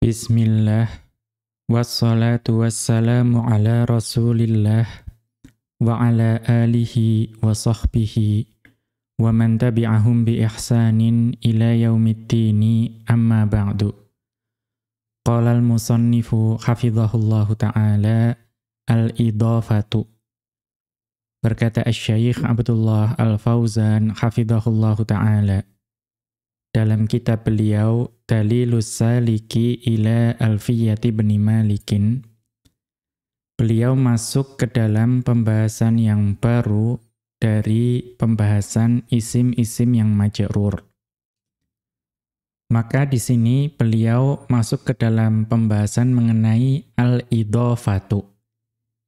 Bismillah Wassalatu wassalamu ala rasulillah Wa ala alihi wa sahbihi Wa man tabi'ahum bi ihsanin ila yaumiddini amma ba'du Qala al-musannifu hafizahullahu ta'ala Al-idafatu Berkata Al-Syaikh Abdullah Al-Fauzan hafizahullahu ta'ala Dalam kitab beliau Dalilus Saliki ila Alfiyati bin Malikin, beliau masuk ke dalam pembahasan yang baru dari pembahasan isim-isim yang majrur. Maka di sini beliau masuk ke dalam pembahasan mengenai al-idhofatu,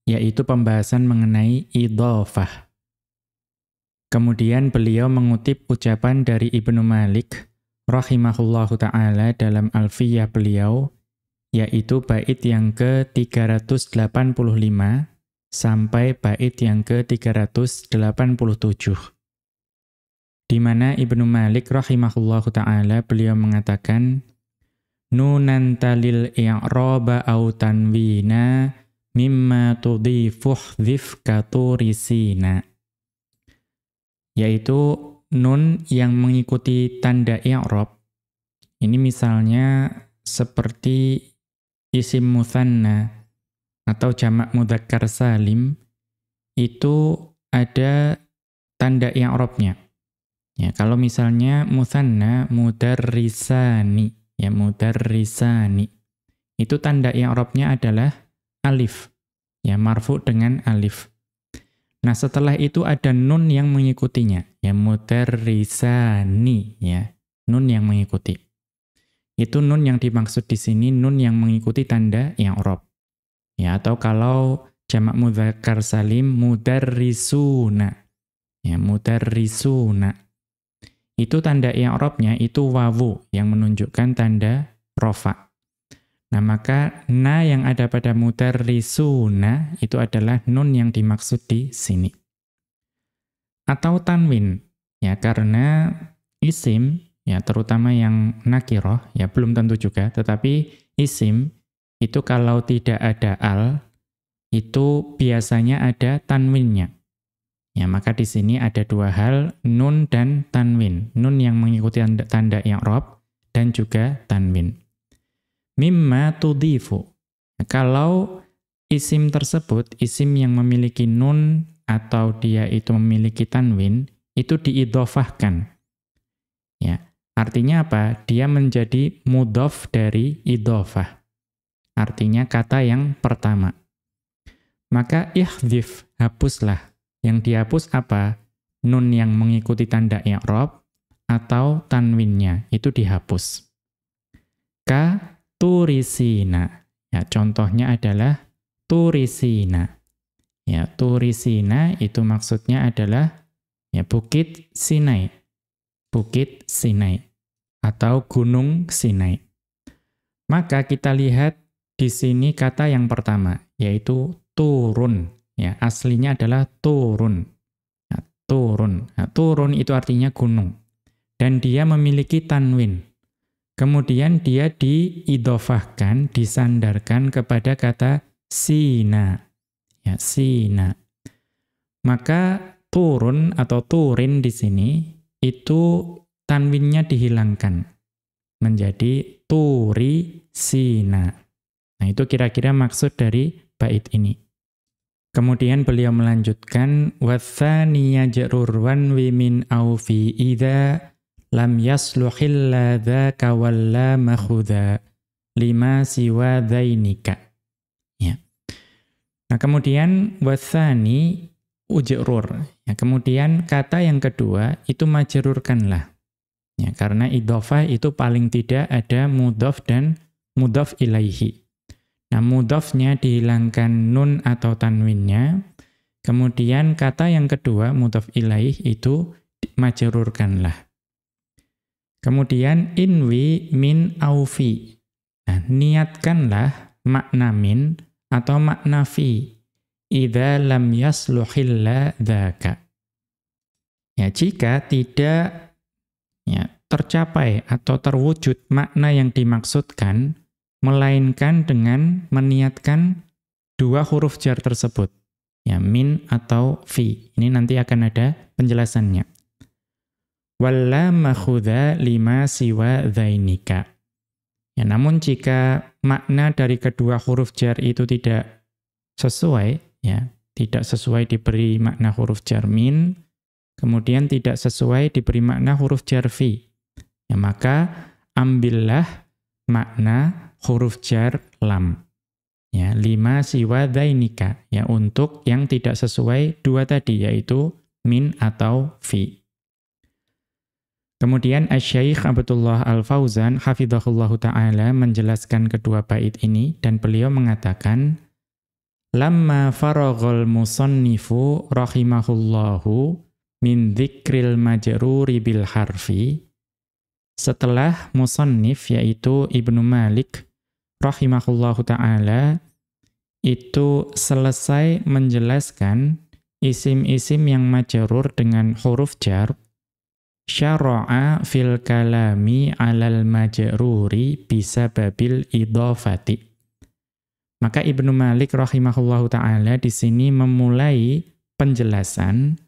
yaitu pembahasan mengenai idhofah. Kemudian beliau mengutip ucapan dari Ibnu Malik, rahimahullahu taala dalam Alfiyah beliau yaitu bait yang ke-385 sampai bait yang ke-387 di mana Ibnu Malik rahimahullahu taala beliau mengatakan nunan talil i'raba au tanwina mimma tudhifuh dhif katurisina yaitu nun yang mengikuti tanda i'rab ini misalnya seperti isim muthanna atau jamak mudzakkar salim itu ada tanda i'rabnya. Ya, kalau misalnya muthanna mudarrisani, ya mudarrisani. Itu tanda i'rabnya adalah alif. Ya, marfu dengan alif. Nah, setelah itu ada nun yang mengikutinya, ya mutarrisani, ya. Nun yang mengikuti. Itu nun yang dimaksud di sini nun yang mengikuti tanda yang i'rab. Ya, atau kalau jamak mudzakkar salim mudarrisuna. Ya, mudarrisuna. Itu tanda yang i'rabnya itu wawu yang menunjukkan tanda rofa. Nah, maka na yang ada pada mutarrisuna itu adalah nun yang dimaksud di sini. Atau tanwin, ya karena isim, ya terutama yang nakiroh, ya belum tentu juga, tetapi isim itu kalau tidak ada al, itu biasanya ada tanwinnya. Ya, maka di sini ada dua hal, nun dan tanwin. Nun yang mengikuti tanda, tanda i'rab dan juga tanwin mimma tudhifu. Kalau isim tersebut, isim yang memiliki nun atau dia itu memiliki tanwin, itu diidhofahkan. Ya, artinya apa? Dia menjadi mudhof dari idhofah. Artinya kata yang pertama. Maka ihdhif, hapuslah. Yang dihapus apa? Nun yang mengikuti tanda i'rab atau tanwinnya, itu dihapus. Ka turisina. Ya, contohnya adalah turisina. Ya, turisina itu maksudnya adalah ya Bukit Sinai. Bukit Sinai atau Gunung Sinai. Maka kita lihat di sini kata yang pertama yaitu turun. Ya, aslinya adalah turun. Ya, turun. Ya, turun itu artinya gunung. Dan dia memiliki tanwin. Kemudian dia diidofahkan, disandarkan kepada kata sina. Ya, sina. Maka turun atau turin di sini itu tanwinnya dihilangkan menjadi turi sina. Nah, itu kira-kira maksud dari bait ini. Kemudian beliau melanjutkan wathaniya jarurwan wimin au fi lam yasluhil ladzaka walla makhudha lima siwa dhainika. Ya. Nah, kemudian wathani ujrur. Ya, kemudian kata yang kedua itu majrurkanlah. Ya, karena idhofah itu paling tidak ada mudhof dan mudhof ilaihi. Nah, mudhofnya dihilangkan nun atau tanwinnya. Kemudian kata yang kedua mudhof ilaih itu majrurkanlah. Kemudian inwi min aufi. Nah, niatkanlah makna min atau makna fi. Idza lam yasluhilla dzaka. Ya, jika tidak ya, tercapai atau terwujud makna yang dimaksudkan, melainkan dengan meniatkan dua huruf jar tersebut. Ya, min atau fi. Ini nanti akan ada penjelasannya. Walla makhudha lima siwa dhainika. Ya, namun jika makna dari kedua huruf jar itu tidak sesuai, ya, tidak sesuai diberi makna huruf jar min, kemudian tidak sesuai diberi makna huruf jar fi, ya, maka ambillah makna huruf jar lam. Ya, lima siwa dhainika, ya, untuk yang tidak sesuai dua tadi, yaitu min atau fi. Kemudian Asy-Syaikh Abdullah Al-Fauzan hafizahullahu taala menjelaskan kedua bait ini dan beliau mengatakan lamma faraghal musannifu rahimahullahu min dzikril majruri bil harfi setelah musannif yaitu Ibnu Malik rahimahullahu taala itu selesai menjelaskan isim-isim yang majrur dengan huruf jar syara'a fil kalami 'alal majruri bisababil idhafati. Maka Ibnu Malik rahimahullahu taala di sini memulai penjelasan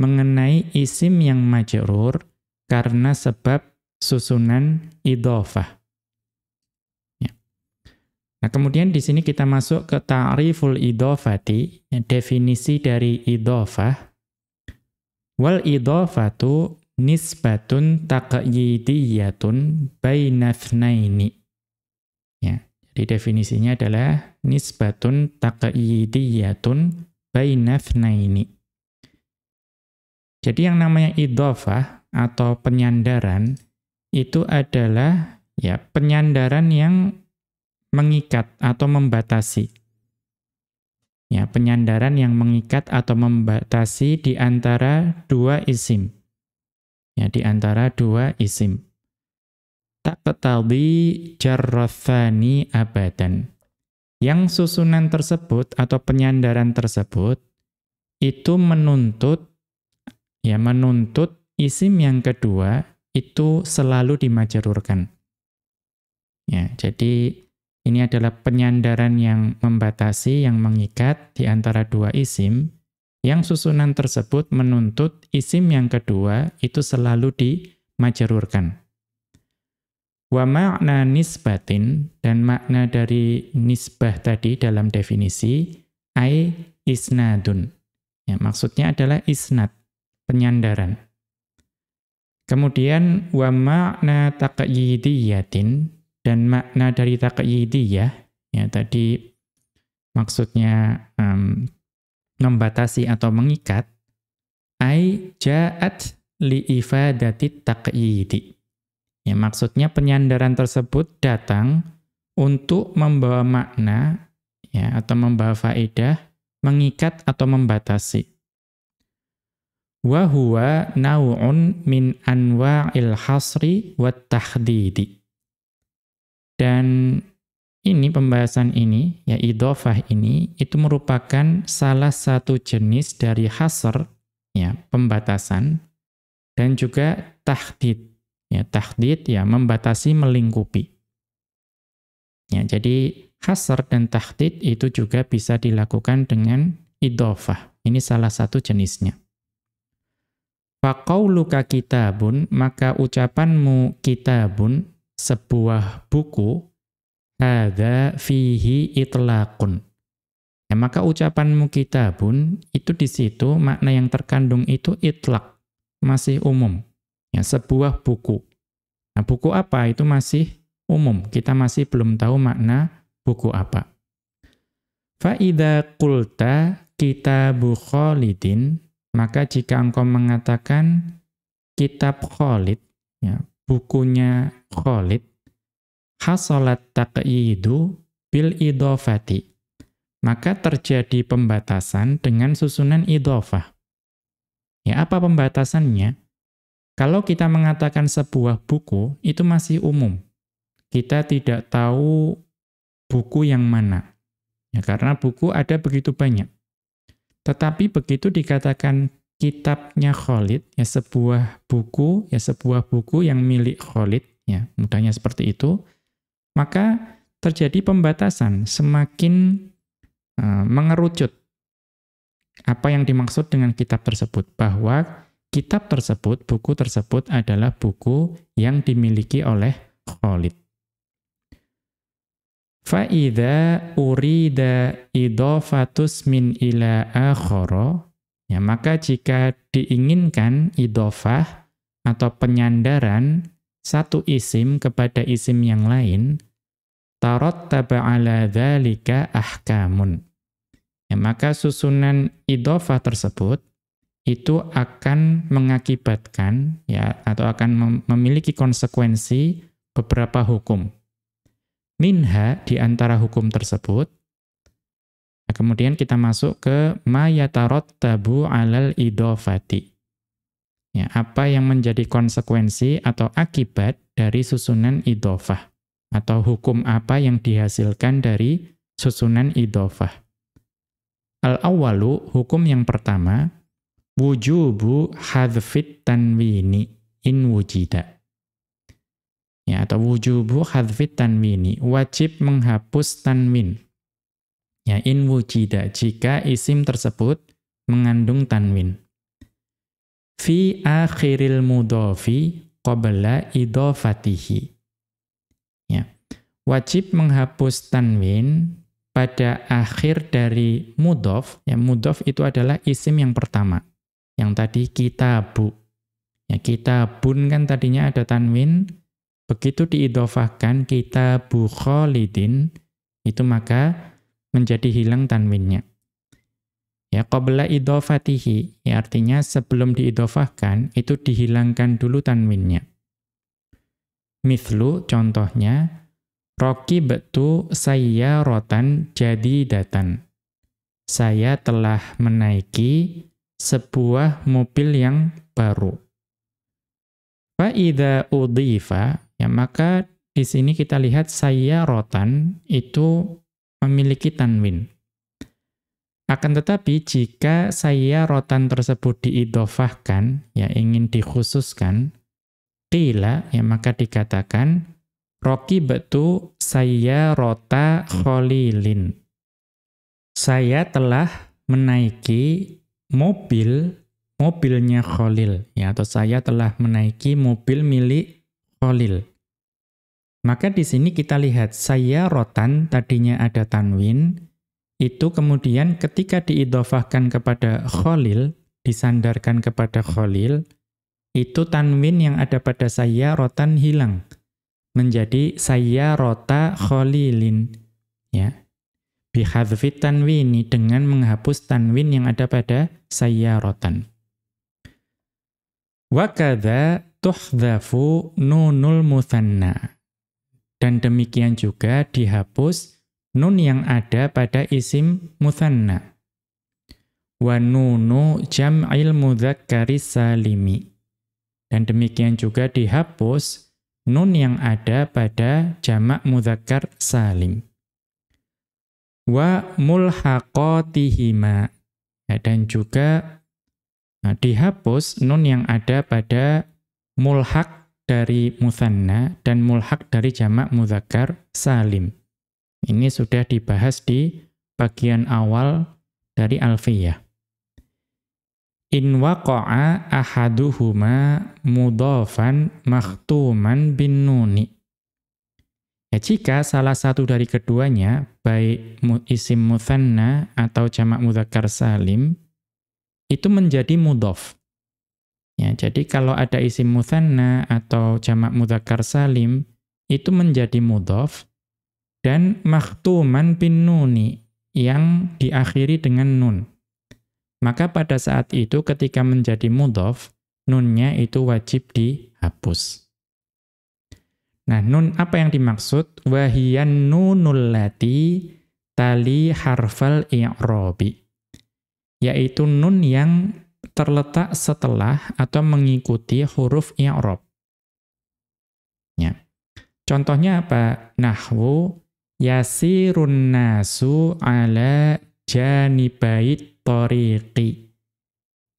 mengenai isim yang majrur karena sebab susunan idhofah. Ya. Nah, kemudian di sini kita masuk ke ta'riful idhofati, ya, definisi dari idhofah. Wal idhofatu nisbatun taqyidiyatun bainathnaini. Ya, jadi definisinya adalah nisbatun taqyidiyatun bainathnaini. Jadi yang namanya idhofah atau penyandaran itu adalah ya penyandaran yang mengikat atau membatasi. Ya, penyandaran yang mengikat atau membatasi di antara dua isim ya di antara dua isim. Tak ketahui jarrathani abadan. Yang susunan tersebut atau penyandaran tersebut itu menuntut ya menuntut isim yang kedua itu selalu dimajerurkan. Ya, jadi ini adalah penyandaran yang membatasi, yang mengikat di antara dua isim, yang susunan tersebut menuntut isim yang kedua itu selalu dimajerurkan. Wa makna nisbatin, dan makna dari nisbah tadi dalam definisi, ai isnadun. Ya, maksudnya adalah isnad, penyandaran. Kemudian, wa makna taqyidiyatin, dan makna dari taqyidiyah, ya tadi maksudnya um, membatasi atau mengikat ai ja'at li ifadati taqyidi. Ya, maksudnya penyandaran tersebut datang untuk membawa makna ya atau membawa faedah mengikat atau membatasi. Wa huwa naw'un min anwa'il hasri wat tahdidi. Dan ini pembahasan ini, ya idofah ini, itu merupakan salah satu jenis dari hasr, ya pembatasan, dan juga tahdid. Ya, tahdid ya membatasi melingkupi. Ya, jadi hasr dan tahdid itu juga bisa dilakukan dengan idofah. Ini salah satu jenisnya. Faqauluka kitabun, maka ucapanmu kitabun, sebuah buku, Hadza fihi itlaqun. Ya, maka ucapanmu kitabun itu di situ makna yang terkandung itu itlaq, masih umum. Ya, sebuah buku. Nah, buku apa itu masih umum. Kita masih belum tahu makna buku apa. Fa idza qulta kitabu Khalidin, maka jika engkau mengatakan kitab Khalid, ya, bukunya Khalid, hasolat taqyidu bil idofati. Maka terjadi pembatasan dengan susunan idofah. Ya, apa pembatasannya? Kalau kita mengatakan sebuah buku, itu masih umum. Kita tidak tahu buku yang mana. Ya, karena buku ada begitu banyak. Tetapi begitu dikatakan kitabnya Khalid, ya sebuah buku, ya sebuah buku yang milik Khalid, ya mudahnya seperti itu, maka terjadi pembatasan, semakin uh, mengerucut. Apa yang dimaksud dengan kitab tersebut? Bahwa kitab tersebut, buku tersebut adalah buku yang dimiliki oleh Khalid. Fa'idha urida idofatus min ila akhara ya maka jika diinginkan idofah atau penyandaran satu isim kepada isim yang lain tarattaba ala dzalika ahkamun ya maka susunan idofah tersebut itu akan mengakibatkan ya atau akan memiliki konsekuensi beberapa hukum minha di antara hukum tersebut. Nah, kemudian kita masuk ke tabu alal idofati. Ya, apa yang menjadi konsekuensi atau akibat dari susunan idofah atau hukum apa yang dihasilkan dari susunan idofah. Al-awwalu, hukum yang pertama, wujubu hadfit tanwini in wujida. Ya atau wujubu hadfit tanwini wajib menghapus tanwin. Ya in wujida jika isim tersebut mengandung tanwin. Fi akhiril mudhofi qabla idhofatihi. ya wajib menghapus tanwin pada akhir dari mudhof. Ya mudhof itu adalah isim yang pertama. Yang tadi kitabu. Ya kitabun kan tadinya ada tanwin. Begitu diidofahkan kita Khalidin, itu maka menjadi hilang tanwinnya. Ya, qabla idofatihi, ya artinya sebelum diidofahkan, itu dihilangkan dulu tanwinnya. Mithlu, contohnya, Roki betu saya rotan jadi datan. Saya telah menaiki sebuah mobil yang baru. Fa'idha udhifa, Ya, maka di sini kita lihat saya rotan itu memiliki tanwin. Akan tetapi jika saya rotan tersebut diidofahkan, ya ingin dikhususkan, qila, ya maka dikatakan, roki betu saya rota kholilin. Saya telah menaiki mobil, mobilnya Khalil, ya atau saya telah menaiki mobil milik Khalil. Maka di sini kita lihat saya rotan tadinya ada tanwin, itu kemudian ketika diidofahkan kepada Khalil, disandarkan kepada Khalil, itu tanwin yang ada pada saya rotan hilang. Menjadi saya rota Khalilin. Ya. Bihadfi tanwini dengan menghapus tanwin yang ada pada saya rotan. Wakada tuhdhafu nunul muthanna dan demikian juga dihapus nun yang ada pada isim muthanna. Wa nunu jam'il mudzakkari salimi. Dan demikian juga dihapus nun yang ada pada jamak mudzakkar salim. Wa mulhaqatihima. Ya, dan juga nah, dihapus nun yang ada pada mulhaq dari muthanna dan mulhak dari jamak mudzakkar salim. Ini sudah dibahas di bagian awal dari alfiyah. In waqa'a ahaduhuma mudhafan makhtuman bin nuni. Ya, jika salah satu dari keduanya, baik isim muthanna atau jamak mudzakkar salim, itu menjadi mudhaf. Ya, jadi kalau ada isim muthanna atau jamak mudzakkar salim itu menjadi mudhaf dan makhtuman bin nuni yang diakhiri dengan nun. Maka pada saat itu ketika menjadi mudhaf, nunnya itu wajib dihapus. Nah, nun apa yang dimaksud? Wahiyan nunul lati tali harfal i'robi. Yaitu nun yang terletak setelah atau mengikuti huruf i'rab. Ya. Contohnya apa? Nahwu yasirun nasu ala janibait tariqi.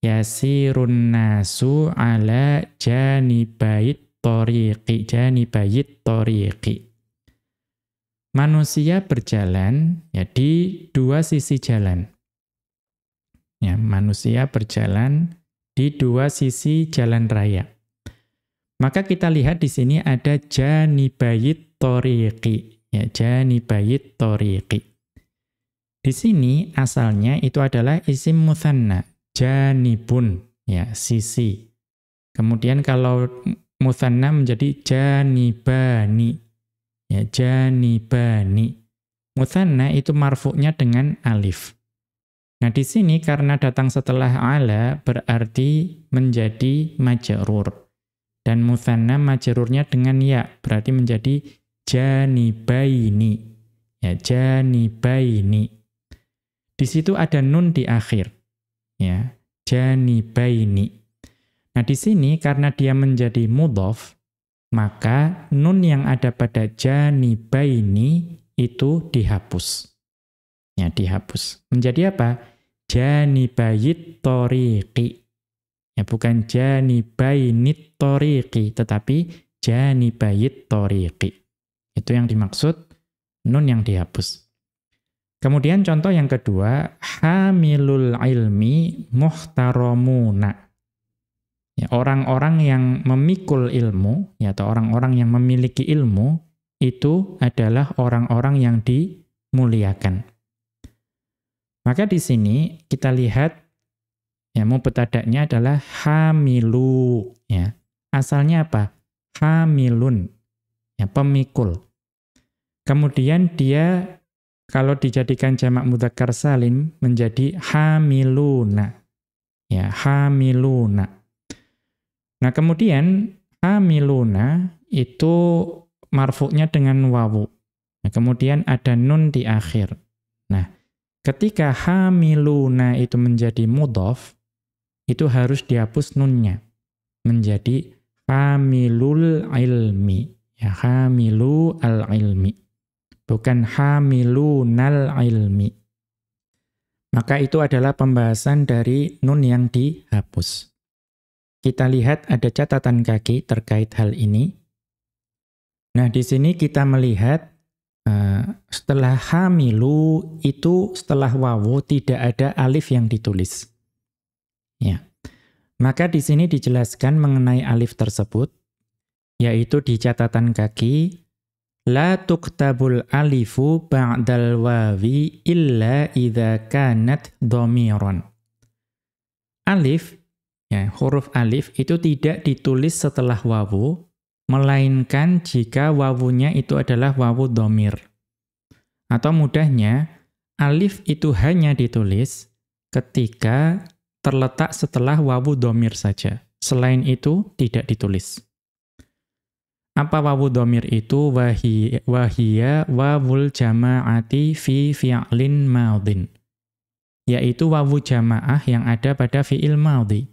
Yasirun nasu ala janibait tariqi. Janibait tariqi. manusia berjalan ya di dua sisi jalan. Ya, manusia berjalan di dua sisi jalan raya. Maka kita lihat di sini ada janibayit toriqi. Ya, janibayit toriqi. Di sini asalnya itu adalah isim muthanna, janibun, ya, sisi. Kemudian kalau muthanna menjadi janibani. Ya, janibani. Muthanna itu marfuknya dengan alif. Nah, di sini karena datang setelah ala berarti menjadi majrur. Dan muthanna majrurnya dengan ya, berarti menjadi janibaini. Ya, janibaini. Di situ ada nun di akhir. Ya, janibaini. Nah, di sini karena dia menjadi mudhof, maka nun yang ada pada janibaini itu dihapus. Ya, dihapus. Menjadi apa? Janibayit toriqi. Ya, bukan janibainit toriqi, tetapi janibayit toriqi. Itu yang dimaksud nun yang dihapus. Kemudian contoh yang kedua, hamilul ilmi muhtaramuna. Ya, orang-orang yang memikul ilmu, ya, atau orang-orang yang memiliki ilmu, itu adalah orang-orang yang dimuliakan. Maka di sini kita lihat Ya, mubtada'nya adalah hamilu, ya. Asalnya apa? Hamilun. Ya, pemikul. Kemudian dia kalau dijadikan jamak mudzakkar salim menjadi hamiluna. Ya, hamiluna. Nah, kemudian hamiluna itu marfuknya dengan wawu. Nah, kemudian ada nun di akhir. Nah, ketika hamiluna itu menjadi mudhaf, itu harus dihapus nunnya menjadi hamilul ilmi ya hamilu al ilmi bukan hamilunal ilmi. Maka itu adalah pembahasan dari nun yang dihapus. Kita lihat ada catatan kaki terkait hal ini. Nah di sini kita melihat uh, setelah hamilu itu setelah wawu tidak ada alif yang ditulis. Ya. Maka di sini dijelaskan mengenai alif tersebut, yaitu di catatan kaki, La tuktabul alifu ba'dal wawi illa idha kanat domiron. Alif, ya, huruf alif itu tidak ditulis setelah wawu, melainkan jika wawunya itu adalah wawu domir. Atau mudahnya, alif itu hanya ditulis ketika terletak setelah wawu domir saja. Selain itu, tidak ditulis. Apa wawu domir itu? Wahia wawul jama'ati fi fi'lin maudin. Yaitu wawu jama'ah yang ada pada fi'il maudi.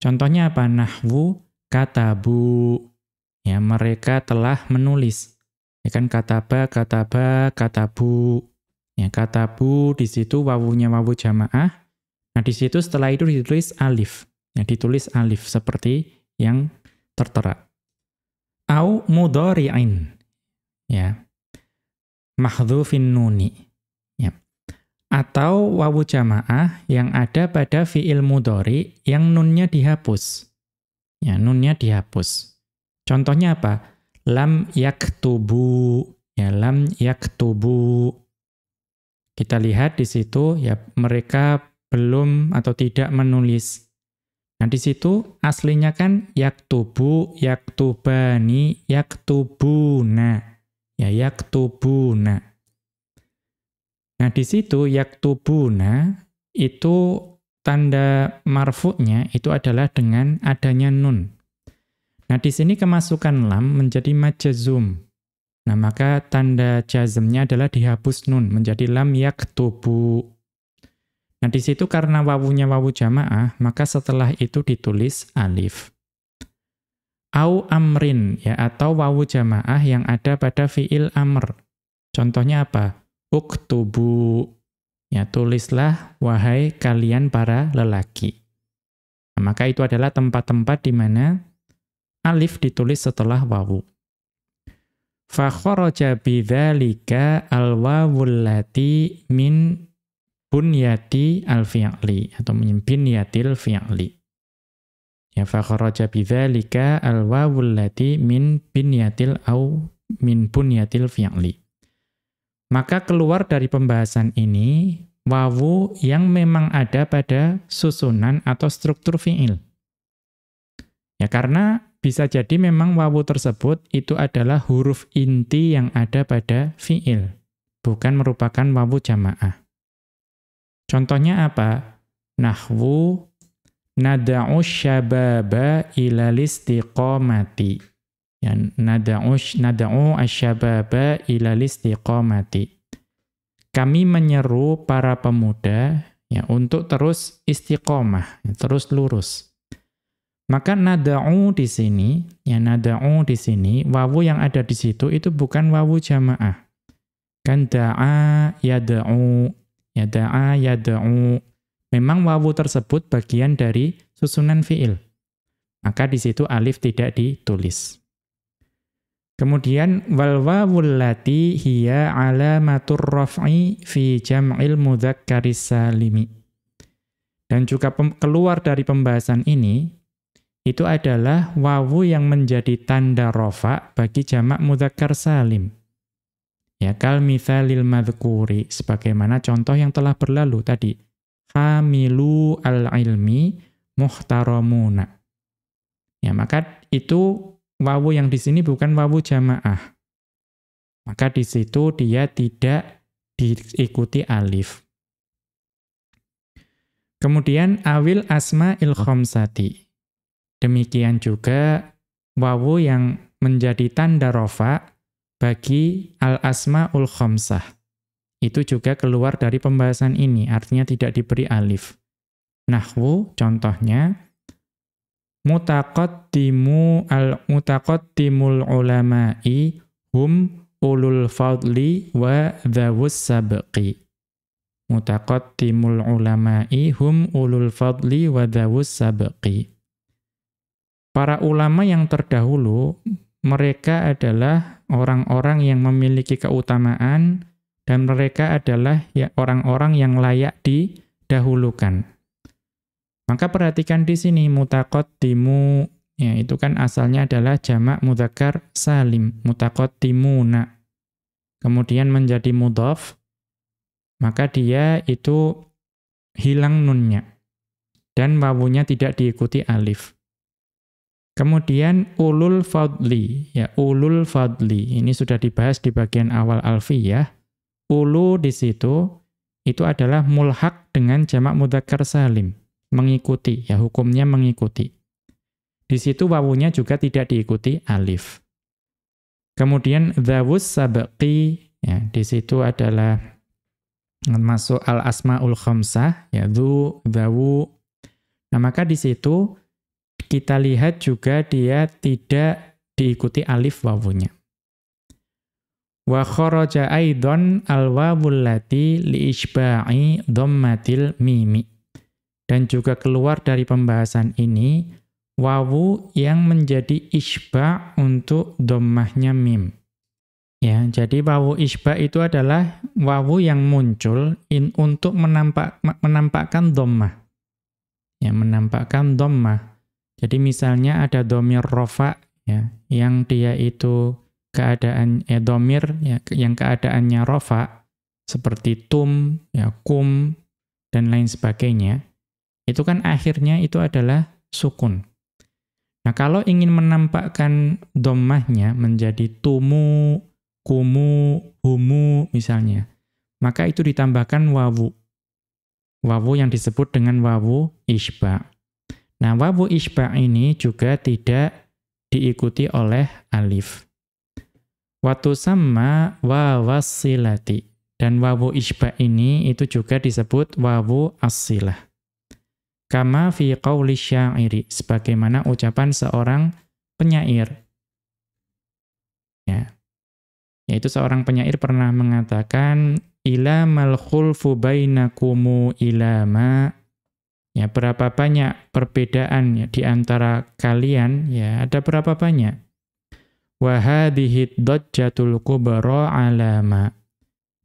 Contohnya apa? Nahwu katabu. Ya, mereka telah menulis. Ya kan kataba, kataba, katabu. Ya, katabu di situ wawunya wawu jamaah Nah, di situ setelah itu ditulis alif. Ya, ditulis alif seperti yang tertera. Au mudhari'in. Ya. Mahdhufin nuni. Ya. Atau wawu jamaah yang ada pada fi'il mudhari yang nunnya dihapus. Ya, nunnya dihapus. Contohnya apa? Lam yaktubu. Ya, lam yaktubu. Kita lihat di situ ya mereka belum atau tidak menulis. Nah, di situ aslinya kan yaktubu, yaktubani, yaktubuna. Ya, yaktubuna. Nah, di situ yaktubuna itu tanda marfu'nya itu adalah dengan adanya nun. Nah, di sini kemasukan lam menjadi majazum. Nah, maka tanda jazmnya adalah dihapus nun menjadi lam yaktubu. Nah, di situ karena wawunya wawu jamaah, maka setelah itu ditulis alif. Au amrin, ya, atau wawu jamaah yang ada pada fi'il amr. Contohnya apa? Uktubu, ya, tulislah, wahai kalian para lelaki. Nah, maka itu adalah tempat-tempat di mana alif ditulis setelah wawu. kharaja bidzalika al-wawul lati min bunyati al-fi'li atau min binyatil fi'li. Ya fa kharaja bidzalika al-wawul lati min binyatil au min bunyatil fi'li. Maka keluar dari pembahasan ini wawu yang memang ada pada susunan atau struktur fi'il. Ya karena bisa jadi memang wawu tersebut itu adalah huruf inti yang ada pada fi'il, bukan merupakan wawu jamaah. Contohnya apa? Nahwu nada'u syababa ila listiqamati. Ya, nada'u nada'u asyababa ila listiqamati. Kami menyeru para pemuda ya untuk terus istiqomah, terus lurus. Maka nada'u di sini, ya nada'u di sini, wawu yang ada di situ itu bukan wawu jamaah. Kan da'a yada'u, ya da'a yada'u. Memang wawu tersebut bagian dari susunan fi'il. Maka di situ alif tidak ditulis. Kemudian wal wawul lati hiya alamatur raf'i fi jam'il mudzakkaris salimi. Dan juga keluar dari pembahasan ini itu adalah wawu yang menjadi tanda rofa bagi jamak mudzakkar salim. Ya, kal mithalil madhkuri, sebagaimana contoh yang telah berlalu tadi. Hamilu al-ilmi muhtaramuna. Ya, maka itu wawu yang di sini bukan wawu jamaah. Maka di situ dia tidak diikuti alif. Kemudian awil asma il khamsati. Demikian juga wawu yang menjadi tanda rofa bagi al-asma'ul khamsah. Itu juga keluar dari pembahasan ini, artinya tidak diberi alif. Nahwu, contohnya, mutaqaddimu al-mutaqaddimul ulama'i hum ulul fadli wa dhawus sabqi. Mutaqaddimul ulama'i hum ulul fadli wa dhawus sabqi. Para ulama yang terdahulu, mereka adalah orang-orang yang memiliki keutamaan dan mereka adalah ya orang-orang yang layak didahulukan. Maka perhatikan di sini mutaqaddimu ya itu kan asalnya adalah jamak mudzakkar salim mutaqaddimuna. Kemudian menjadi mudhaf maka dia itu hilang nunnya dan wawunya tidak diikuti alif. Kemudian ulul fadli, ya ulul fadli. Ini sudah dibahas di bagian awal alfiyah. Ulu di situ itu adalah mulhak dengan jamak mudzakkar salim, mengikuti, ya hukumnya mengikuti. Di situ wawunya juga tidak diikuti alif. Kemudian dzawus sabqi, ya di situ adalah masuk al asmaul khamsah, ya dzu, dzawu. Nah, maka di situ kita lihat juga dia tidak diikuti alif wawunya. Wa kharaja aidon al-wawul lati liishba'i dhammatil mimi. Dan juga keluar dari pembahasan ini wawu yang menjadi isba' untuk dhammahnya mim. Ya, jadi wawu isba itu adalah wawu yang muncul in, untuk menampak menampakkan dhammah. Ya, menampakkan dhammah. Jadi misalnya ada domir rofa ya, yang dia itu keadaan ya domir ya, yang keadaannya rofa seperti tum, ya kum dan lain sebagainya. Itu kan akhirnya itu adalah sukun. Nah, kalau ingin menampakkan domahnya menjadi tumu, kumu, humu misalnya, maka itu ditambahkan wawu. Wawu yang disebut dengan wawu isba. Nah, wawu isba' ini juga tidak diikuti oleh alif. Watu sama wawasilati. Dan wawu isba' ini itu juga disebut wawu asilah. Kama fi qawli syairi. Sebagaimana ucapan seorang penyair. Ya. Yaitu seorang penyair pernah mengatakan, Ila mal khulfu bainakumu ilama Ya, berapa banyak perbedaan ya di antara kalian? Ya, ada berapa banyak? Wa hadhihi dajjatul kubra alama.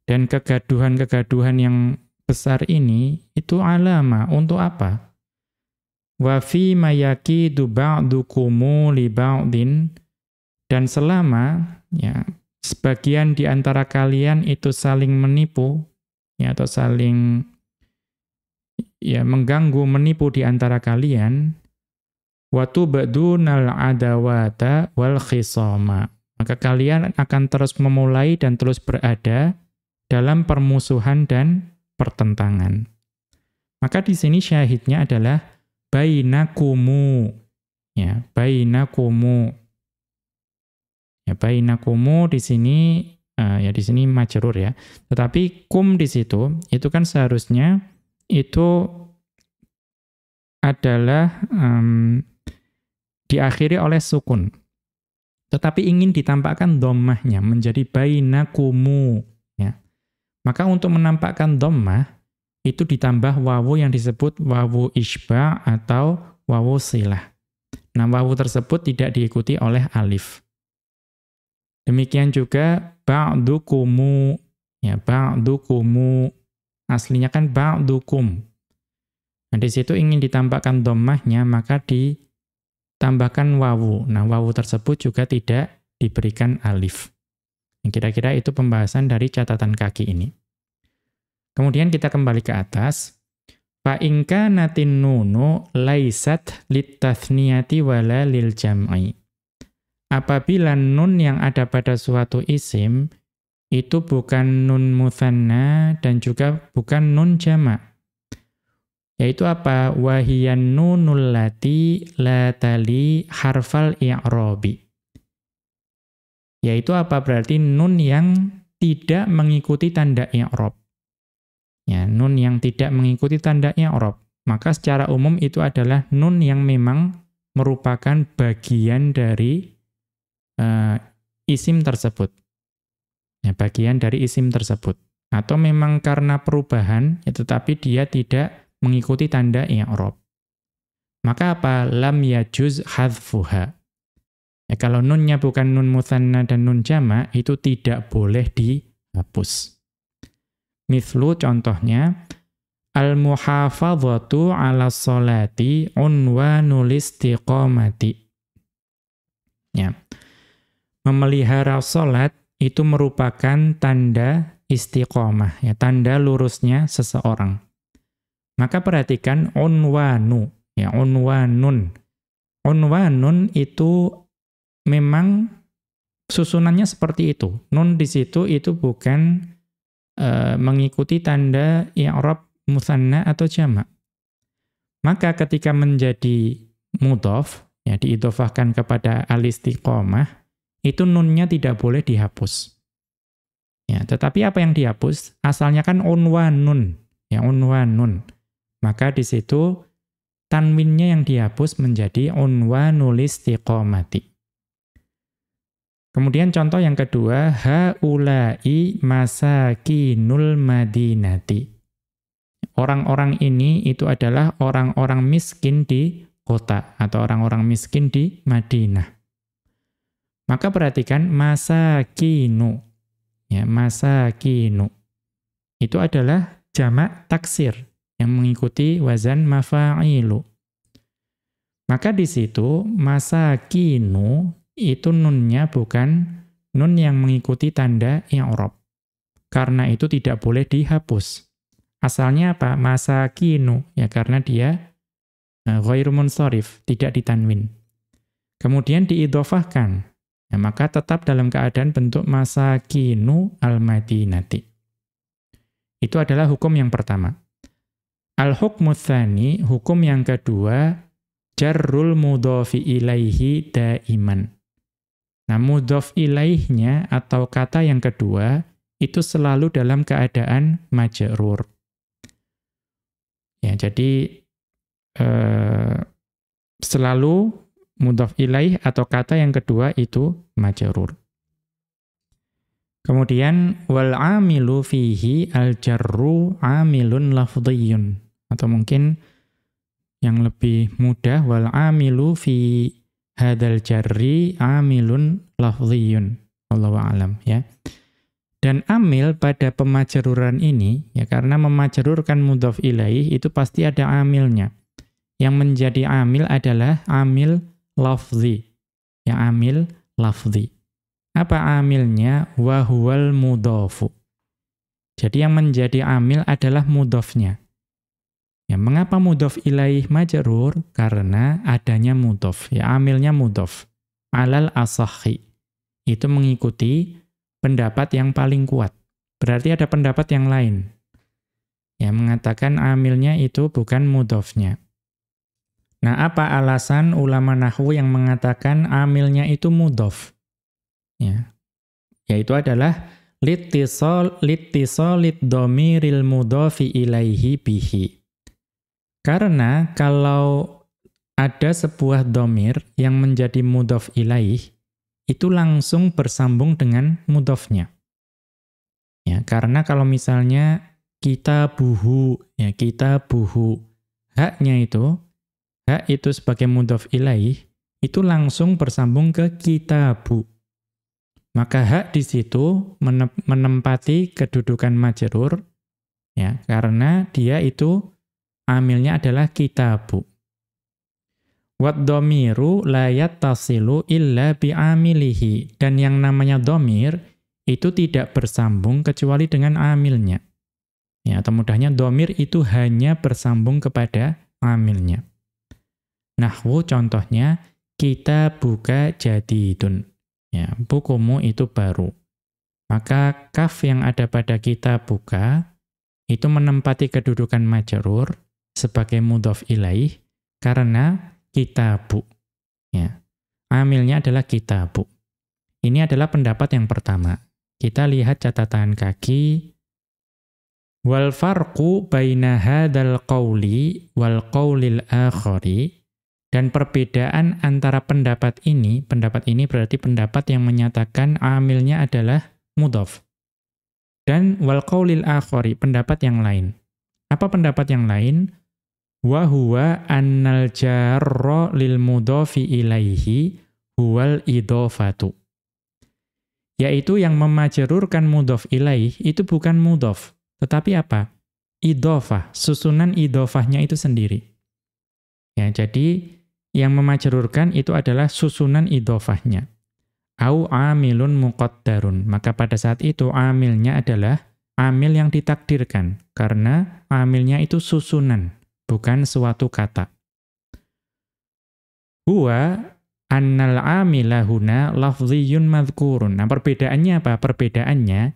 Dan kegaduhan-kegaduhan yang besar ini itu alama untuk apa? Wa fi mayakidu ba'dukumu li ba'din dan selama ya sebagian di antara kalian itu saling menipu ya atau saling ya mengganggu menipu di antara kalian Watu ba'dunal adawata wal khisama. Maka kalian akan terus memulai dan terus berada dalam permusuhan dan pertentangan. Maka di sini syahidnya adalah bainakumu. Ya, bainakumu. Ya, bainakumu di sini uh, ya di sini majrur ya. Tetapi kum di situ itu kan seharusnya itu adalah um, diakhiri oleh sukun. Tetapi ingin ditampakkan dommahnya menjadi bainakumu. Ya. Maka untuk menampakkan dommah, itu ditambah wawu yang disebut wawu isba atau wawu silah. Nah, wawu tersebut tidak diikuti oleh alif. Demikian juga ba'dukumu. Ya, ba'dukumu. Aslinya kan ba'dukum. Nah, di situ ingin ditambahkan dommahnya, maka di tambahkan wawu. Nah, wawu tersebut juga tidak diberikan alif. Kira-kira itu pembahasan dari catatan kaki ini. Kemudian kita kembali ke atas. Fa inka natin nunu laisat litathniyati wala lil jam'i. Apabila nun yang ada pada suatu isim itu bukan nun muthanna dan juga bukan nun jamak. Yaitu apa? Wahiyan nunul lati la tali harfal i'robi. Yaitu apa? Berarti nun yang tidak mengikuti tanda i'rob. Ya, nun yang tidak mengikuti tanda i'rob. Maka secara umum itu adalah nun yang memang merupakan bagian dari uh, isim tersebut. Ya, bagian dari isim tersebut. Atau memang karena perubahan, ya, tetapi dia tidak mengikuti tanda i'rab. Maka apa? Lam yajuz hadfuha. Ya, kalau nunnya bukan nun muthanna dan nun jama, itu tidak boleh dihapus. Mithlu contohnya, Al-muhafadhatu ala sholati unwanul istiqamati. Ya. Memelihara sholat itu merupakan tanda istiqomah, ya, tanda lurusnya seseorang. Maka perhatikan unwanu, ya unwanun. Unwanun itu memang susunannya seperti itu. Nun di situ itu bukan uh, mengikuti tanda i'rab musanna atau jamak. Maka ketika menjadi mudhaf, ya diidhofahkan kepada al-istiqomah, itu nunnya tidak boleh dihapus. Ya, tetapi apa yang dihapus? Asalnya kan unwanun, ya unwanun. Maka di situ tanwinnya yang dihapus menjadi unwanul istiqomati. Kemudian contoh yang kedua, haulai masakinul madinati. Orang-orang ini itu adalah orang-orang miskin di kota atau orang-orang miskin di Madinah. Maka perhatikan masakinu. Ya, masakinu. Itu adalah jamak taksir yang mengikuti wazan mafa'ilu. Maka di situ masakinu itu nunnya bukan nun yang mengikuti tanda i'rab. Karena itu tidak boleh dihapus. Asalnya apa? Masakinu ya karena dia uh, ghairu munsharif, tidak ditanwin. Kemudian diidhofahkan. Ya, maka tetap dalam keadaan bentuk masakinu al-madinati. Itu adalah hukum yang pertama. Al-hukmu hukum yang kedua, jarrul mudhofi ilaihi daiman. Nah, mudhof ilaihnya atau kata yang kedua, itu selalu dalam keadaan majrur. Ya, jadi eh, selalu mudhof ilaih atau kata yang kedua itu majrur. Kemudian wal amilu fihi al jarru amilun lafdhiyun. Atau mungkin yang lebih mudah wal amilu fi hadal jarri amilun lafziyun. Allahu a'lam ya. Dan amil pada pemajeruran ini, ya karena memajerurkan mudhaf ilaih itu pasti ada amilnya. Yang menjadi amil adalah amil lafzi. Ya amil lafzi. Apa amilnya? Wahuwal mudhafu. Jadi yang menjadi amil adalah mudhafnya. Ya, mengapa mudhaf ilaih majrur? Karena adanya mudhaf. Ya, amilnya mudhaf. Alal asahhi. Itu mengikuti pendapat yang paling kuat. Berarti ada pendapat yang lain. Ya, mengatakan amilnya itu bukan mudhafnya. Nah, apa alasan ulama nahwu yang mengatakan amilnya itu mudhaf? Ya. Yaitu adalah littisal littisalit dhamiril mudhafi ilaihi bihi. Karena kalau ada sebuah domir yang menjadi mudhof ilaih, itu langsung bersambung dengan mudhofnya. Ya, karena kalau misalnya kita buhu, ya kita buhu, haknya itu, hak itu sebagai mudhof ilaih, itu langsung bersambung ke kitabu. Maka hak di situ menempati kedudukan majrur, ya, karena dia itu amilnya adalah kitabu. Wat domiru layat tasilu illa bi'amilihi. Dan yang namanya domir, itu tidak bersambung kecuali dengan amilnya. Ya, atau mudahnya domir itu hanya bersambung kepada amilnya. Nahwu contohnya, kita buka jadidun. Ya, bukumu itu baru. Maka kaf yang ada pada kita buka, itu menempati kedudukan majrur, sebagai mudhof ilaih karena kitabu. Ya. Amilnya adalah kitabu. Ini adalah pendapat yang pertama. Kita lihat catatan kaki. Wal farqu baina hadzal qawli wal qawlil akhari dan perbedaan antara pendapat ini, pendapat ini berarti pendapat yang menyatakan amilnya adalah mudhof. Dan wal qawlil akhari, pendapat yang lain. Apa pendapat yang lain? wa huwa annal jarra lil mudhafi ilaihi huwal idhofatu yaitu yang memajrurkan mudhaf ilaih itu bukan mudhaf tetapi apa idhofah susunan idhofahnya itu sendiri ya jadi yang memajrurkan itu adalah susunan idhofahnya au amilun muqaddarun maka pada saat itu amilnya adalah amil yang ditakdirkan karena amilnya itu susunan bukan suatu kata. Huwa annal amila huna lafziyun madhkurun. Nah, perbedaannya apa? Perbedaannya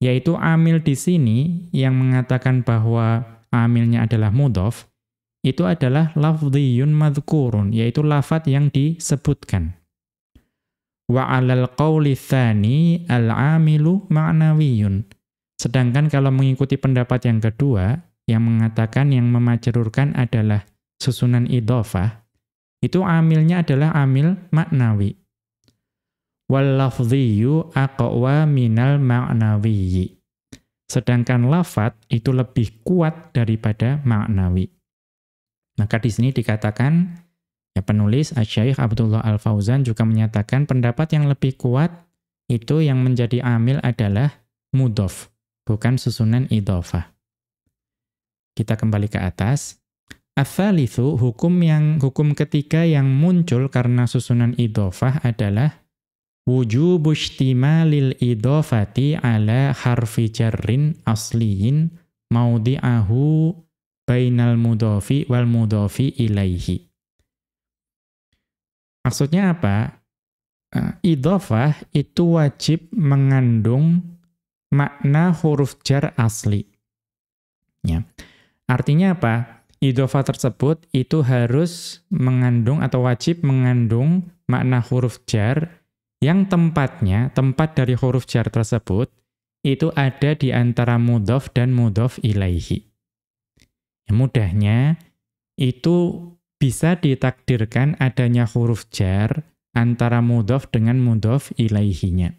yaitu amil di sini yang mengatakan bahwa amilnya adalah mudhof itu adalah lafziyun madhkurun, yaitu lafat yang disebutkan. Wa 'alal qawli tsani al-'amilu ma'nawiyun. Sedangkan kalau mengikuti pendapat yang kedua, yang mengatakan yang memajrurkan adalah susunan idhofah, itu amilnya adalah amil maknawi. Wal lafdhiyu aqwa minal ma'nawiyyi. Sedangkan lafat itu lebih kuat daripada maknawi. Maka di sini dikatakan ya penulis Asy-Syaikh Abdullah Al-Fauzan juga menyatakan pendapat yang lebih kuat itu yang menjadi amil adalah mudhof, bukan susunan idhofah. Kita kembali ke atas. Atsalitsu hukum yang hukum ketiga yang muncul karena susunan idhofah adalah wujubu ihtimalil idhofati ala harfi jarrin asliyin maudhi'ahu bainal mudhofi wal mudhofi ilaihi. Maksudnya apa? Uh, idhofah itu wajib mengandung makna huruf jar asli. Ya. Artinya apa? Idhofah tersebut itu harus mengandung atau wajib mengandung makna huruf jar yang tempatnya, tempat dari huruf jar tersebut, itu ada di antara mudhof dan mudhof ilaihi. Ya, mudahnya, itu bisa ditakdirkan adanya huruf jar antara mudhof dengan mudhof ilaihinya.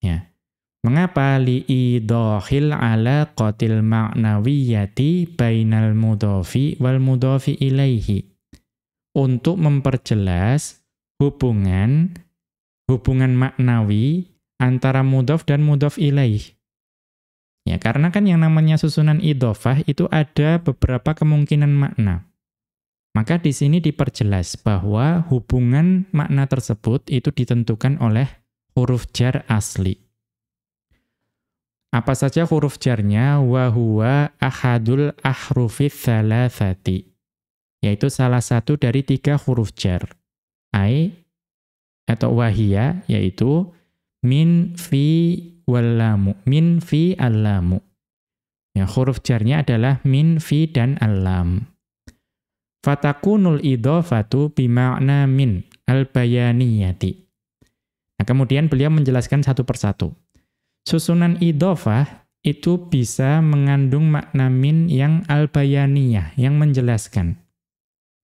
Ya. Mengapa li'idhahil ala qatil ma'nawiyati bainal mudhafi wal mudhafi ilaihi? Untuk memperjelas hubungan hubungan maknawi antara mudhof dan mudhof ilaih. Ya, karena kan yang namanya susunan idhofah itu ada beberapa kemungkinan makna. Maka di sini diperjelas bahwa hubungan makna tersebut itu ditentukan oleh huruf jar asli. Apa saja huruf jarnya? Wa huwa ahadul ahrufith thalathati. Yaitu salah satu dari tiga huruf jar. Ai, atau wahia, yaitu min, fi, wallamu. Min, fi, allamu. Ya, huruf jarnya adalah min, fi, dan allam. Fatakunul idhofatu bima'na min al-bayaniyati. Nah, kemudian beliau menjelaskan satu persatu. Susunan idofah itu bisa mengandung makna min yang al-bayaniyah, yang menjelaskan.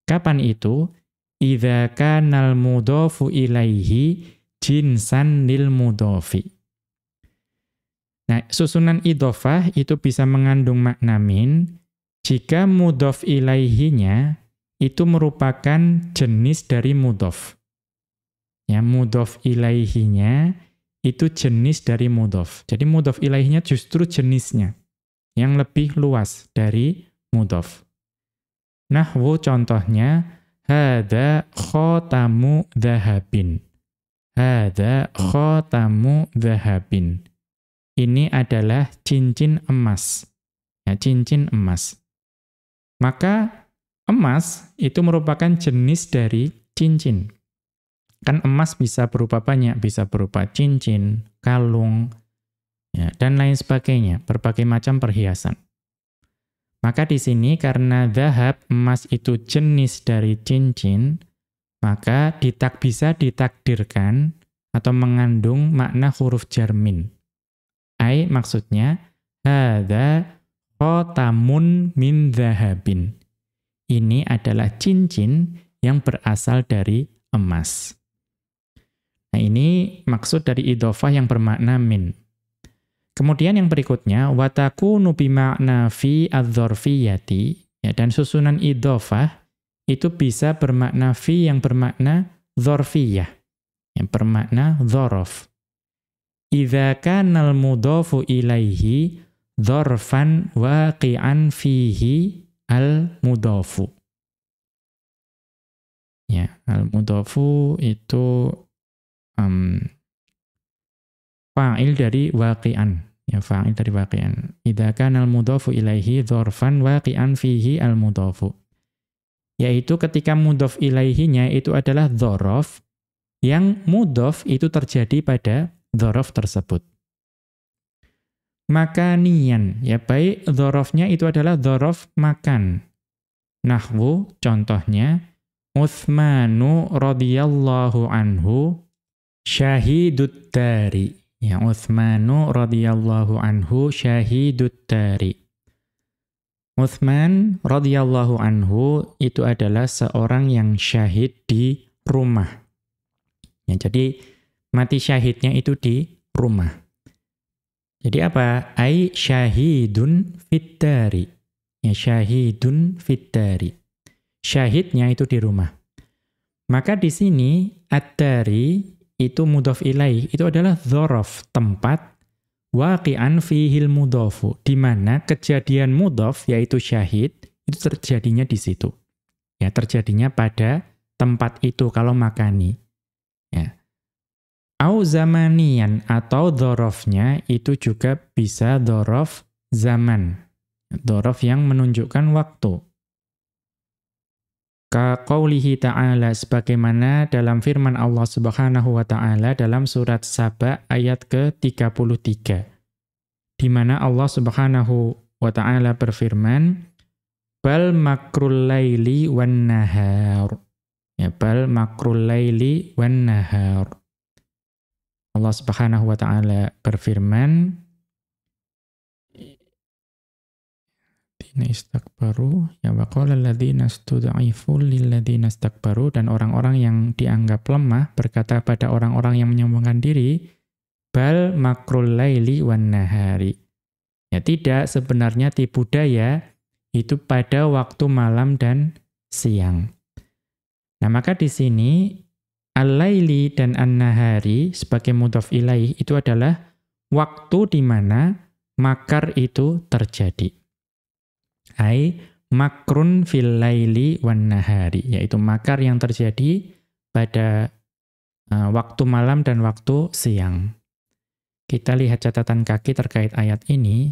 Kapan itu? Idza kanal mudhofu ilaihi jinsan lil mudhofi. Nah, susunan idofah itu bisa mengandung makna min jika mudhof ilaihinya itu merupakan jenis dari mudhof. Ya, mudhof ilaihinya itu jenis dari mudhof. Jadi mudhof ilaihnya justru jenisnya yang lebih luas dari mudhof. Nahwu contohnya hada khotamu dhahabin. Hada khotamu dhahabin. Ini adalah cincin emas. Ya, cincin emas. Maka emas itu merupakan jenis dari cincin. Kan emas bisa berupa banyak, bisa berupa cincin, kalung, ya, dan lain sebagainya, berbagai macam perhiasan. Maka di sini karena zahab emas itu jenis dari cincin, maka ditak bisa ditakdirkan atau mengandung makna huruf jarmin. Ai maksudnya hadza khotamun min zahabin. Ini adalah cincin yang berasal dari emas. Nah ini maksud dari idhofah yang bermakna min. Kemudian yang berikutnya, watakunu bima'na fi adzorfiyati, ya, dan susunan idhofah itu bisa bermakna fi yang bermakna dzorfiyah, yang bermakna dzorof. Idza kanal mudhofu ilaihi dzorfan waqi'an fihi al-mudhofu. Ya, al-mudhofu itu um, fa'il dari waqi'an. Ya, fa'il dari waqi'an. Idza kana al-mudhafu ilaihi dzarfan waqi'an fihi al-mudhafu. Yaitu ketika mudhaf ilaihinya itu adalah dzaraf yang mudhaf itu terjadi pada dzaraf tersebut. Makanian, ya baik dzarafnya itu adalah dzaraf makan. Nahwu contohnya Uthmanu radhiyallahu anhu syahidut dari. Ya, Uthmanu radhiyallahu anhu syahidut dari. Uthman radhiyallahu anhu itu adalah seorang yang syahid di rumah. Ya, jadi mati syahidnya itu di rumah. Jadi apa? Ai syahidun fittari. Ya, syahidun fittari. Syahidnya itu di rumah. Maka di sini at-dari itu mudhof ilaih itu adalah dzaraf tempat waqi'an fihil mudhofu di mana kejadian mudhof yaitu syahid itu terjadinya di situ. Ya, terjadinya pada tempat itu kalau makani. Au zamanian atau dzarafnya itu juga bisa dzaraf zaman. Dzaraf yang menunjukkan waktu. Ka qawlihi ta'ala sebagaimana dalam firman Allah Subhanahu wa taala dalam surat Saba ayat ke-33. Di mana Allah Subhanahu wa taala berfirman, "Bal makrul laili wan nahar." Ya, bal makrul laili wan nahar. Allah Subhanahu wa taala berfirman, alladziina istakbaru ya waqala alladziina istud'ifu lilladziina istakbaru dan orang-orang yang dianggap lemah berkata pada orang-orang yang menyombongkan diri bal makrul laili wan nahari. Ya tidak sebenarnya tipu daya itu pada waktu malam dan siang. Nah maka di sini Al-laili dan an-nahari sebagai mudhaf ilaih itu adalah waktu di mana makar itu terjadi. Ai makrun fil laili wan nahari, yaitu makar yang terjadi pada uh, waktu malam dan waktu siang. Kita lihat catatan kaki terkait ayat ini.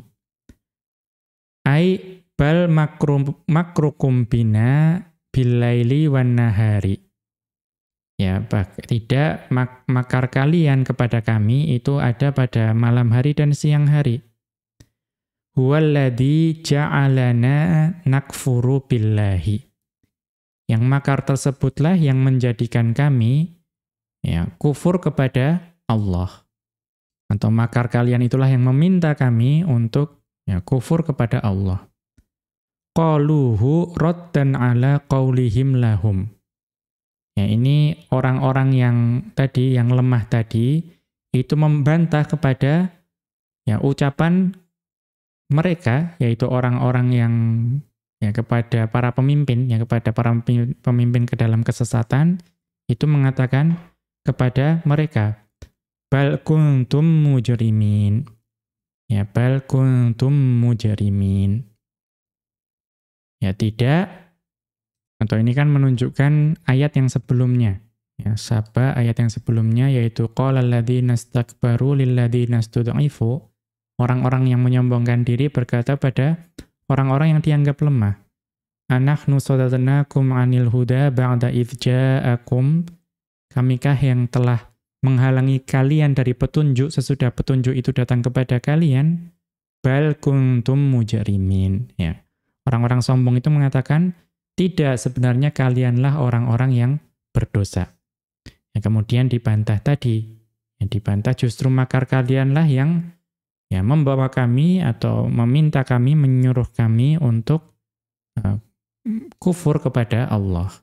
Ai bal makrum makrukum bina bil laili wan nahari. Ya, tidak mak makar kalian kepada kami itu ada pada malam hari dan siang hari. Huwaladzi ja'alana nakfuru billahi. Yang makar tersebutlah yang menjadikan kami ya kufur kepada Allah. Atau makar kalian itulah yang meminta kami untuk ya kufur kepada Allah. Qaluhu raddan ala qaulihim lahum. Ya, ini orang-orang yang tadi, yang lemah tadi, itu membantah kepada ya ucapan mereka, yaitu orang-orang yang ya kepada para pemimpin, ya kepada para pemimpin ke dalam kesesatan, itu mengatakan kepada mereka, bal kuntum mujrimin. Ya, bal kuntum mujrimin. Ya, tidak atau ini kan menunjukkan ayat yang sebelumnya. Ya, Saba ayat yang sebelumnya yaitu qala alladziina istakbaru lilladziina istud'ifu. Orang-orang yang menyombongkan diri berkata pada orang-orang yang dianggap lemah. Anahnu sadatnakum 'anil huda ba'da idz ja'akum. Kamikah yang telah menghalangi kalian dari petunjuk sesudah petunjuk itu datang kepada kalian? Bal kuntum mujrimin. Ya. Orang-orang sombong itu mengatakan, tidak, sebenarnya kalianlah orang-orang yang berdosa. Yang kemudian dibantah tadi. Yang dibantah justru makar kalianlah yang ya membawa kami atau meminta kami, menyuruh kami untuk uh, kufur kepada Allah.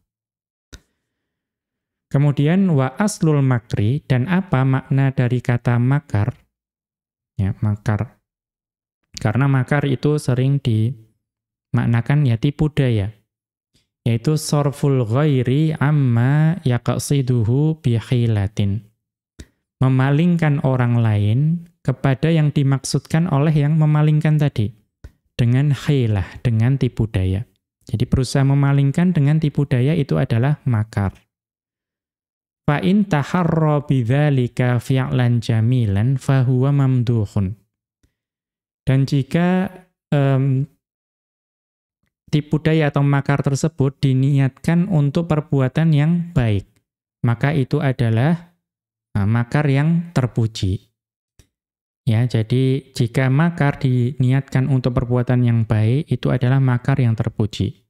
Kemudian wa aslul makri dan apa makna dari kata makar? Ya, makar. Karena makar itu sering dimaknakan ya tipu daya yaitu sorful ghairi amma yaqsiduhu bihilatin. Memalingkan orang lain kepada yang dimaksudkan oleh yang memalingkan tadi dengan khilah, dengan tipu daya. Jadi berusaha memalingkan dengan tipu daya itu adalah makar. Fa in taharra bidzalika fi'lan jamilan fahuwa mamduhun. Dan jika um, tipu daya atau makar tersebut diniatkan untuk perbuatan yang baik, maka itu adalah nah, makar yang terpuji. Ya, jadi jika makar diniatkan untuk perbuatan yang baik, itu adalah makar yang terpuji.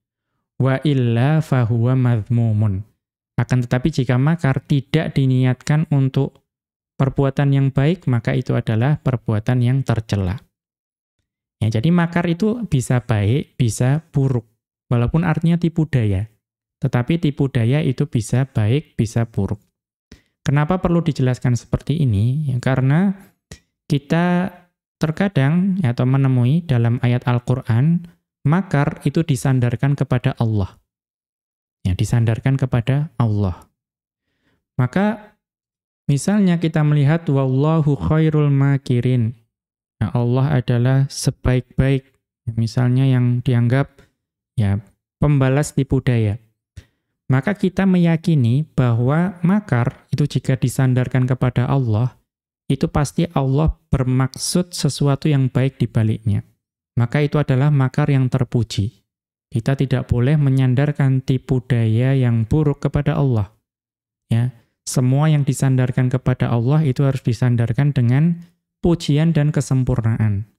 Wa illa fahuwa madhmumun. Akan tetapi jika makar tidak diniatkan untuk perbuatan yang baik, maka itu adalah perbuatan yang tercela. Ya, jadi makar itu bisa baik, bisa buruk. Walaupun artinya tipu daya. Tetapi tipu daya itu bisa baik, bisa buruk. Kenapa perlu dijelaskan seperti ini? Ya, karena kita terkadang ya, atau menemui dalam ayat Al-Quran, makar itu disandarkan kepada Allah. Ya, disandarkan kepada Allah. Maka misalnya kita melihat wallahu khairul makirin Nah, Allah adalah sebaik-baik, misalnya yang dianggap ya pembalas tipu daya. Maka kita meyakini bahwa makar itu jika disandarkan kepada Allah, itu pasti Allah bermaksud sesuatu yang baik di baliknya. Maka itu adalah makar yang terpuji. Kita tidak boleh menyandarkan tipu daya yang buruk kepada Allah. Ya, semua yang disandarkan kepada Allah itu harus disandarkan dengan pujian dan kesempurnaan.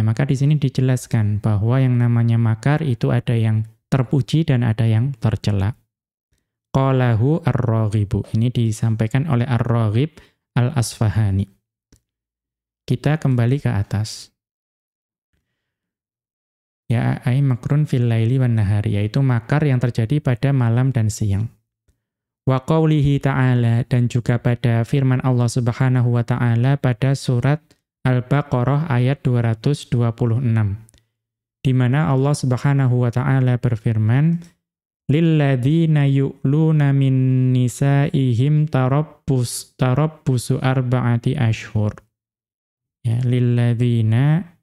Ya, maka di sini dijelaskan bahwa yang namanya makar itu ada yang terpuji dan ada yang tercela. Qalahu ar-raghibu. Ini disampaikan oleh ar-raghib al-asfahani. Kita kembali ke atas. Ya, ai makrun fil laili wan nahari, yaitu makar yang terjadi pada malam dan siang. Wa qawlihi ta'ala dan juga pada firman Allah Subhanahu wa taala pada surat Al-Baqarah ayat 226. Di mana Allah Subhanahu wa taala berfirman, lilladzina yu'luna min nisaihim tarabbus tarabbusu arba'ati ashhur ya lilladzina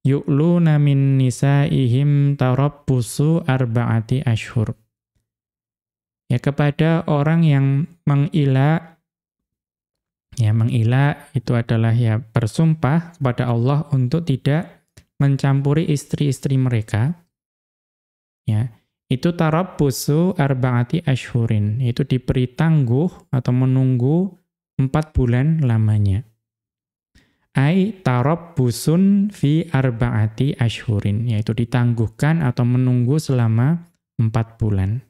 yu'luna min nisaihim tarabbusu arba'ati ashhur ya kepada orang yang mengila ya mengila itu adalah ya bersumpah kepada Allah untuk tidak mencampuri istri-istri mereka ya itu tarabbusu arba'ati ashhurin. Itu diberi tangguh atau menunggu empat bulan lamanya. Ai tarabbusun fi arba'ati ashhurin. Yaitu ditangguhkan atau menunggu selama empat bulan.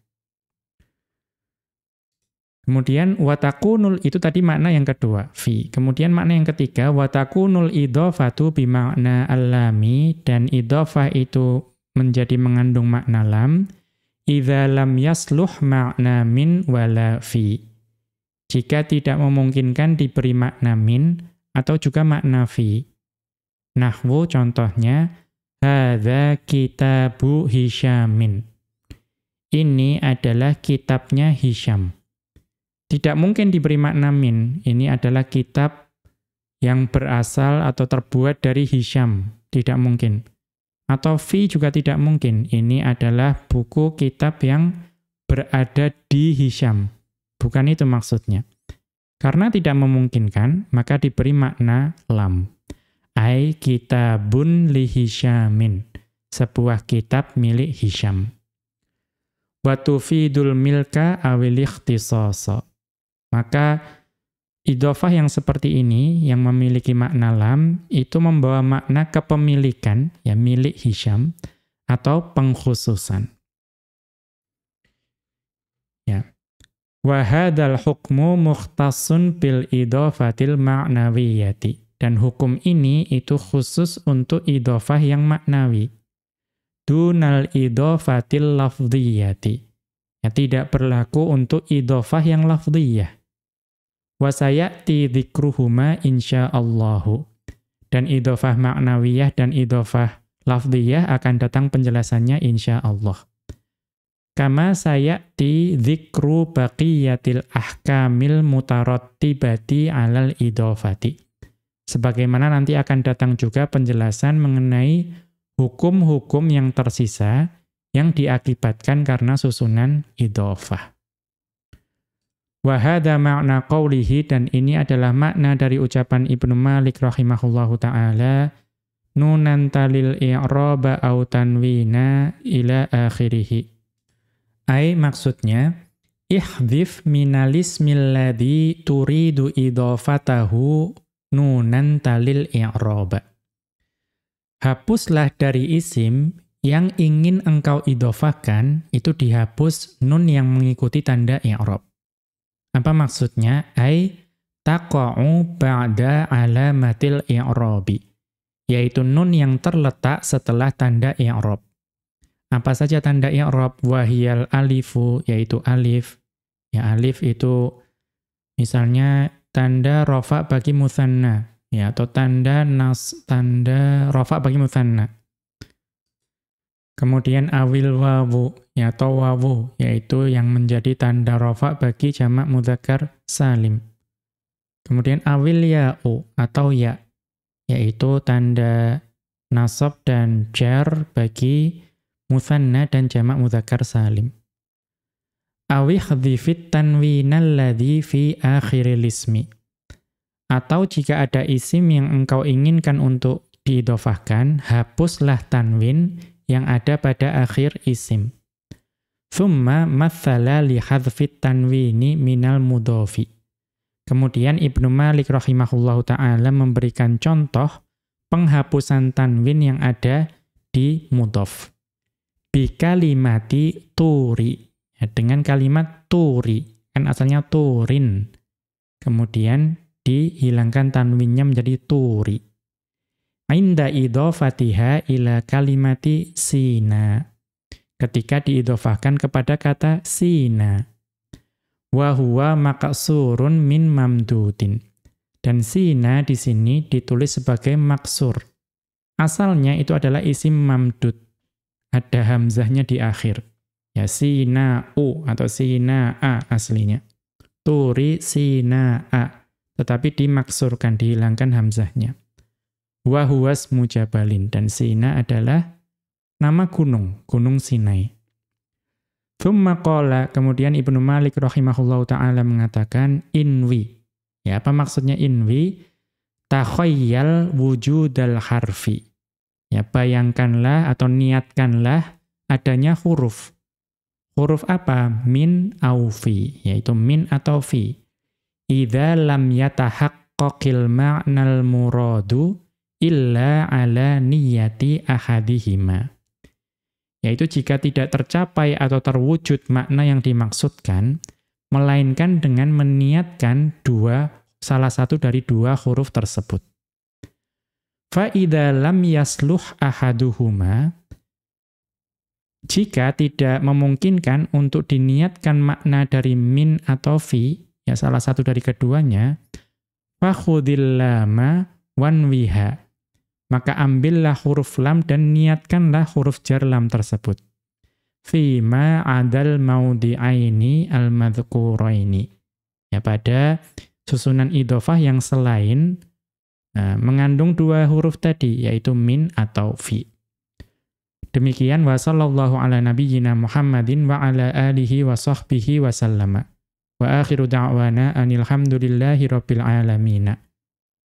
Kemudian watakunul itu tadi makna yang kedua, fi. Kemudian makna yang ketiga watakunul idhofatu bimakna alami dan idhofah itu menjadi mengandung makna lam idza lam yasluh makna min wala fi. Jika tidak memungkinkan diberi makna min atau juga makna fi. Nahwu contohnya hadza kitabu Hisyamin. Ini adalah kitabnya Hisyam. Tidak mungkin diberi makna min. Ini adalah kitab yang berasal atau terbuat dari Hisyam. Tidak mungkin. Atau fi juga tidak mungkin. Ini adalah buku kitab yang berada di Hisham. Bukan itu maksudnya. Karena tidak memungkinkan, maka diberi makna lam. Ai kitabun li Hishamin. Sebuah kitab milik Hisham. Watufidul milka awil. Maka Idofah yang seperti ini, yang memiliki makna lam, itu membawa makna kepemilikan, ya milik Hisham, atau pengkhususan. Ya. Wahadal hukmu mukhtasun bil idofatil ma'nawiyati. Dan hukum ini itu khusus untuk idofah yang maknawi. Dunal idofatil lafdiyati. Ya, tidak berlaku untuk idofah yang lafdiyah wasayati dzikruhuma insyaallahu. Dan idhofah maknawiyah dan idhofah lafdiyah akan datang penjelasannya insyaallah. Kama sayati dzikru baqiyatil ahkamil mutarattibati alal idhofati. Sebagaimana nanti akan datang juga penjelasan mengenai hukum-hukum yang tersisa yang diakibatkan karena susunan idhofah. Wahada makna qawlihi dan ini adalah makna dari ucapan Ibnu Malik rahimahullahu ta'ala nunan talil i'raba au tanwina ila akhirih. Ai maksudnya ihdhif minalismil ladzi turidu idhafatahu nunan talil i'raba. Hapuslah dari isim yang ingin engkau idhofahkan itu dihapus nun yang mengikuti tanda i'rab. Apa maksudnya? Ai taqa'u ba'da alamatil i'rabi. Yaitu nun yang terletak setelah tanda i'rab. Apa saja tanda i'rab? Wahiyal alifu, yaitu alif. Ya, alif itu misalnya tanda rofa bagi musanna. Ya, atau tanda nas, tanda rofa bagi musanna. Kemudian awil wawu, ya atau wawu, yaitu yang menjadi tanda rofa bagi jamak mudzakkar salim. Kemudian awil ya'u atau ya, yaitu tanda nasab dan jar bagi muthanna dan jamak mudzakkar salim. Awih dhifit tanwinal fi akhiril ismi. Atau jika ada isim yang engkau inginkan untuk diidofahkan, hapuslah tanwin yang ada pada akhir isim. Thumma mathala li hadfit tanwini minal mudhofi. Kemudian Ibnu Malik rahimahullahu ta'ala memberikan contoh penghapusan tanwin yang ada di mudhof. Bi kalimati turi. Ya, dengan kalimat turi. Kan asalnya turin. Kemudian dihilangkan tanwinnya menjadi turi inda idhofatiha ila kalimati sina. Ketika diidhofahkan kepada kata sina. Wa huwa maqsurun min mamdudin. Dan sina di sini ditulis sebagai maksur. Asalnya itu adalah isim mamdud. Ada hamzahnya di akhir. Ya sina'u atau sina'a aslinya. Turi sina'a. Tetapi dimaksurkan, dihilangkan hamzahnya. Wahuwas mujabalin. Dan Sina adalah nama gunung, Gunung Sinai. Thumma qala, kemudian Ibnu Malik rahimahullahu ta'ala mengatakan, inwi. Ya, apa maksudnya inwi? Takhayyal wujudal harfi. Ya, bayangkanlah atau niatkanlah adanya huruf. Huruf apa? Min au fi, yaitu min atau fi. Idza lam yatahaqqaqil ma'nal muradu illa ala niyati ahadihima. Yaitu jika tidak tercapai atau terwujud makna yang dimaksudkan, melainkan dengan meniatkan dua salah satu dari dua huruf tersebut. Fa'idha lam yasluh ahaduhuma, jika tidak memungkinkan untuk diniatkan makna dari min atau fi, ya salah satu dari keduanya, fakhudil lama wanwiha, maka ambillah huruf lam dan niatkanlah huruf jar lam tersebut. Fima adal maudi'aini al-madhkuraini. Ya, pada susunan idofah yang selain nah, mengandung dua huruf tadi, yaitu min atau fi. Demikian wa sallallahu ala nabiyyina Muhammadin wa ala alihi wa sahbihi wa sallama. Wa akhiru da'wana anil hamdulillahi rabbil alamina.